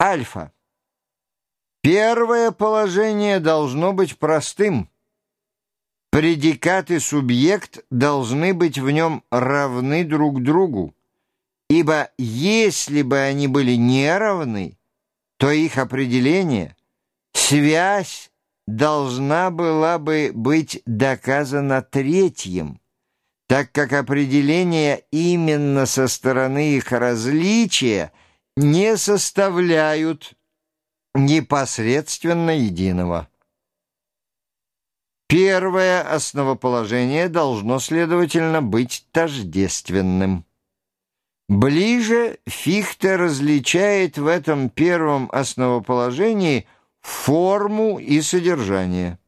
Альфа. Первое положение должно быть простым. Предикат и субъект должны быть в нем равны друг другу, ибо если бы они были не равны, то их определение, связь должна была бы быть доказана третьим, так как определение именно со стороны их различия не составляют непосредственно единого. Первое основоположение должно, следовательно, быть тождественным. Ближе Фихте различает в этом первом основоположении форму и содержание.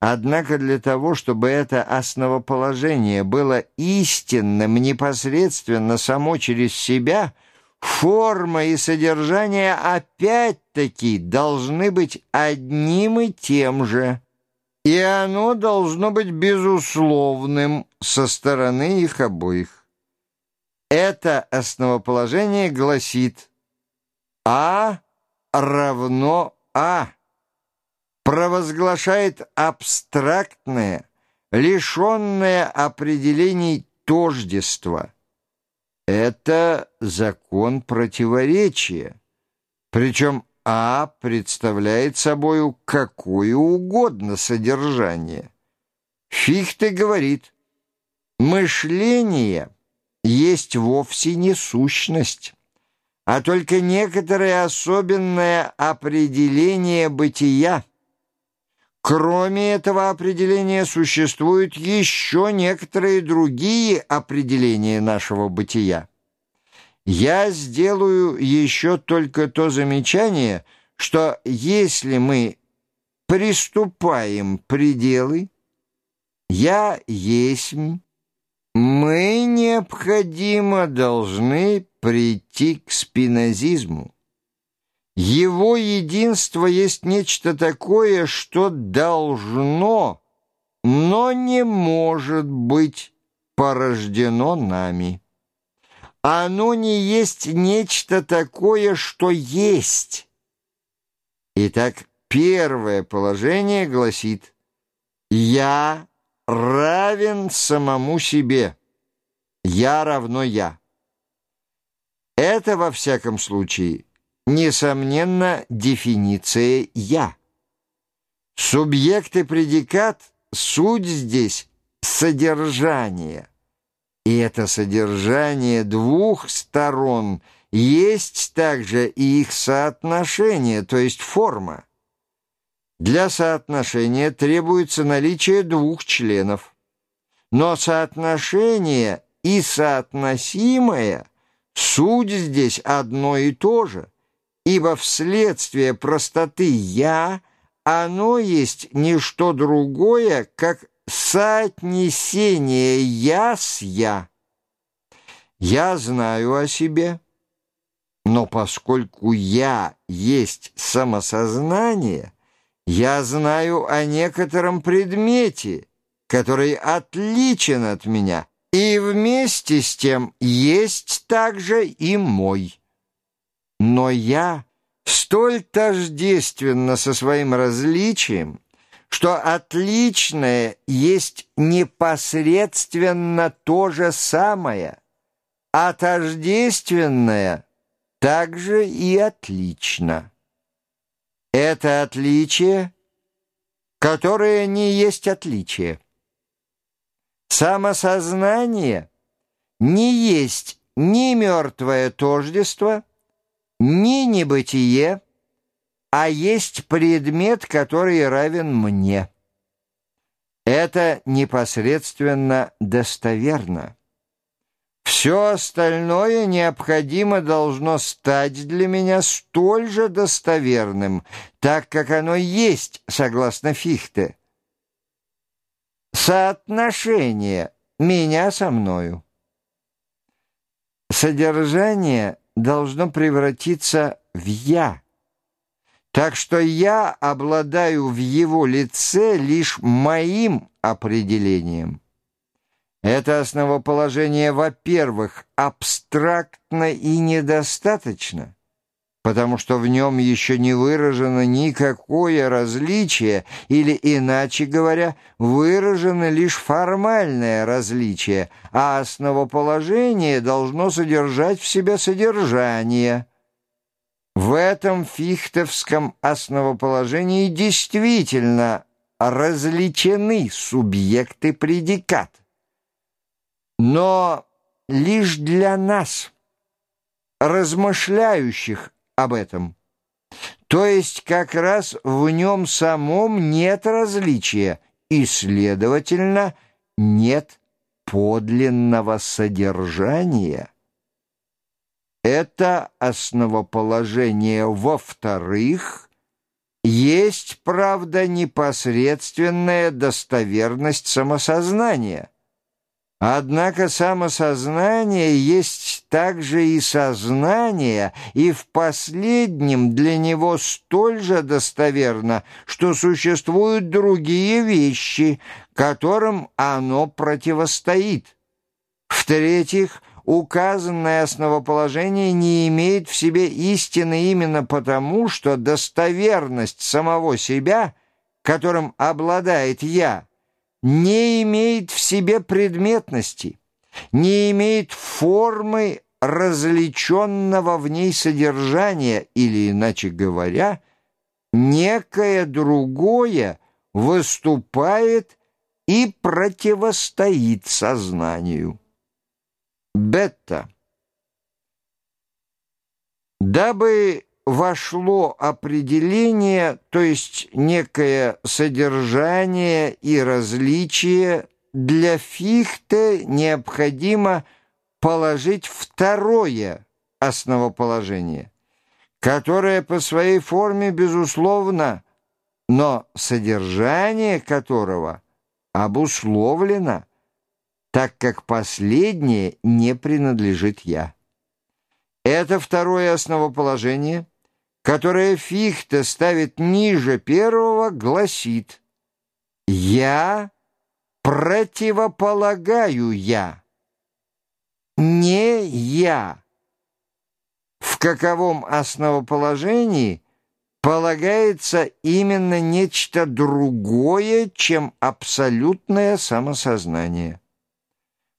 Однако для того, чтобы это основоположение было истинным непосредственно само через себя – Форма и содержание опять-таки должны быть одним и тем же, и оно должно быть безусловным со стороны их обоих. Это основоположение гласит А равно А, провозглашает абстрактное, лишенное определений тождество – это закон противоречия. Причем А представляет собою какое угодно содержание. Фихте говорит, мышление есть вовсе не сущность, а только некоторое особенное определение бытия. Кроме этого определения существуют еще некоторые другие определения нашего бытия. Я сделаю еще только то замечание, что если мы приступаем пределы, я есть, мы необходимо должны прийти к спинозизму. Его единство есть нечто такое, что должно, но не может быть порождено нами. Оно не есть нечто такое, что есть. Итак, первое положение гласит «Я равен самому себе». «Я равно я». Это, во всяком случае, несомненно, дефиниция «я». Субъект и предикат — суть здесь содержание. И это содержание двух сторон есть также и их соотношение, то есть форма. Для соотношения требуется наличие двух членов. Но соотношение и соотносимое — суть здесь одно и то же ибо вследствие простоты «я» оно есть не что другое, как соотнесение «я» с «я». Я знаю о себе, но поскольку «я» есть самосознание, я знаю о некотором предмете, который отличен от меня, и вместе с тем есть также и мой. Но я столь тождественно со своим различием, что отличное есть непосредственно то же самое, а тождественное также и отлично. Это отличие, которое не есть отличие. Самосознание не есть ни мертвое тождество, не небытие, а есть предмет, который равен мне. Это непосредственно достоверно. Все остальное необходимо должно стать для меня столь же достоверным, так как оно есть, согласно Фихте. Соотношение меня со мною. Содержание должно превратиться в «я». Так что я обладаю в его лице лишь моим определением. Это основоположение, во-первых, абстрактно и недостаточно, потому что в нем еще не выражено никакое различие, или, иначе говоря, выражено лишь формальное различие, а основоположение должно содержать в себе содержание. В этом фихтовском основоположении действительно различены субъекты предикат. Но лишь для нас, размышляющих об этом. То есть как раз в нем самом нет различия, и, следовательно, нет подлинного содержания. Это основоположение во-вторых, есть, правда, непосредственная достоверность самосознания. Однако самосознание есть также и сознание, и в последнем для него столь же достоверно, что существуют другие вещи, которым оно противостоит. В-третьих, указанное основоположение не имеет в себе истины именно потому, что достоверность самого себя, которым обладает «я», не имеет в себе предметности, не имеет формы различенного в ней содержания, или, иначе говоря, некое другое выступает и противостоит сознанию. Бетта. Дабы вошло определение, то есть некое содержание и различие, для Фихте необходимо положить второе основоположение, которое по своей форме безусловно, но содержание которого обусловлено, так как последнее не принадлежит «я». Это второе основоположение – которое Фихте ставит ниже первого, гласит «Я противополагаю я, не я». В каковом основоположении полагается именно нечто другое, чем абсолютное самосознание.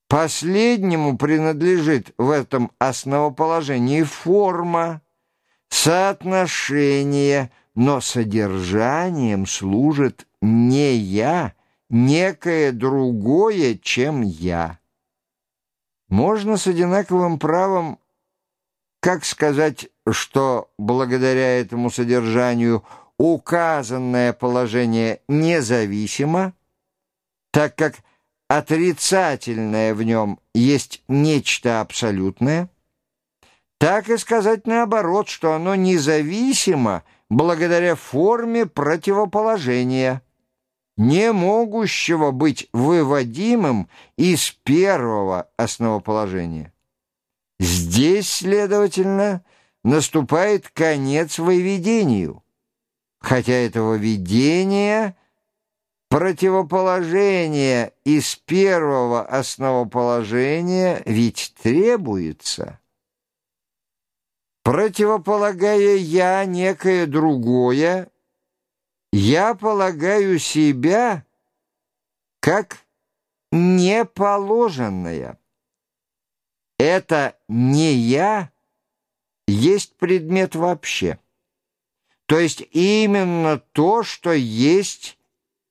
Последнему принадлежит в этом основоположении форма, соотношение, но содержанием служит не я, некое другое, чем я. Можно с одинаковым правом, как сказать, что благодаря этому содержанию указанное положение независимо, так как отрицательное в нем есть нечто абсолютное, так и сказать наоборот, что оно независимо благодаря форме противоположения, не могущего быть выводимым из первого основоположения. Здесь, следовательно, наступает конец выведению, хотя этого видения противоположение из первого основоположения ведь требуется – Противополагая «я» некое другое, я полагаю себя как неположенное. Это не «я» есть предмет вообще. То есть именно то, что есть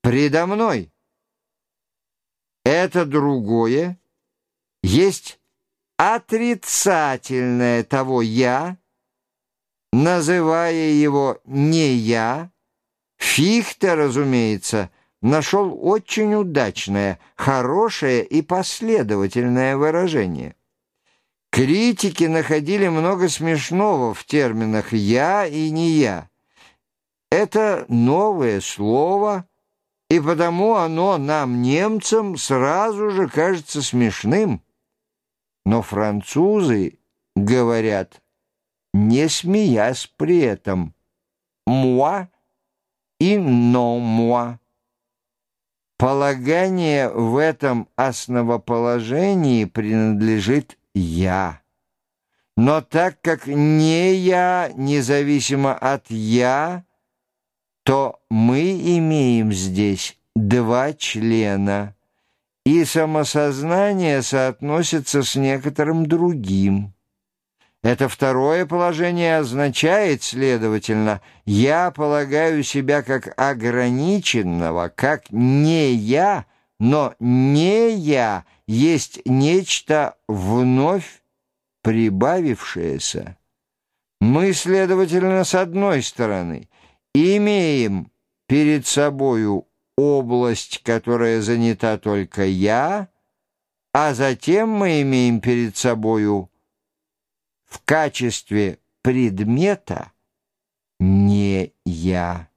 предо мной. Это другое есть отрицательное того «я», называя его «не я», Фихте, разумеется, нашел очень удачное, хорошее и последовательное выражение. Критики находили много смешного в терминах «я» и «не я». Это новое слово, и потому оно нам, немцам, сразу же кажется смешным. Но французы говорят не смеясь при этом. «Муа» и «но муа». Полагание в этом основоположении принадлежит «я». Но так как не я независимо от я, то мы имеем здесь два члена, и самосознание соотносится с некоторым другим. Это второе положение означает, следовательно, я полагаю себя как ограниченного, как не я, но не я есть нечто вновь прибавившееся. Мы, следовательно, с одной стороны, имеем перед собою область, которая занята только я, а затем мы имеем перед собою в качестве предмета не я.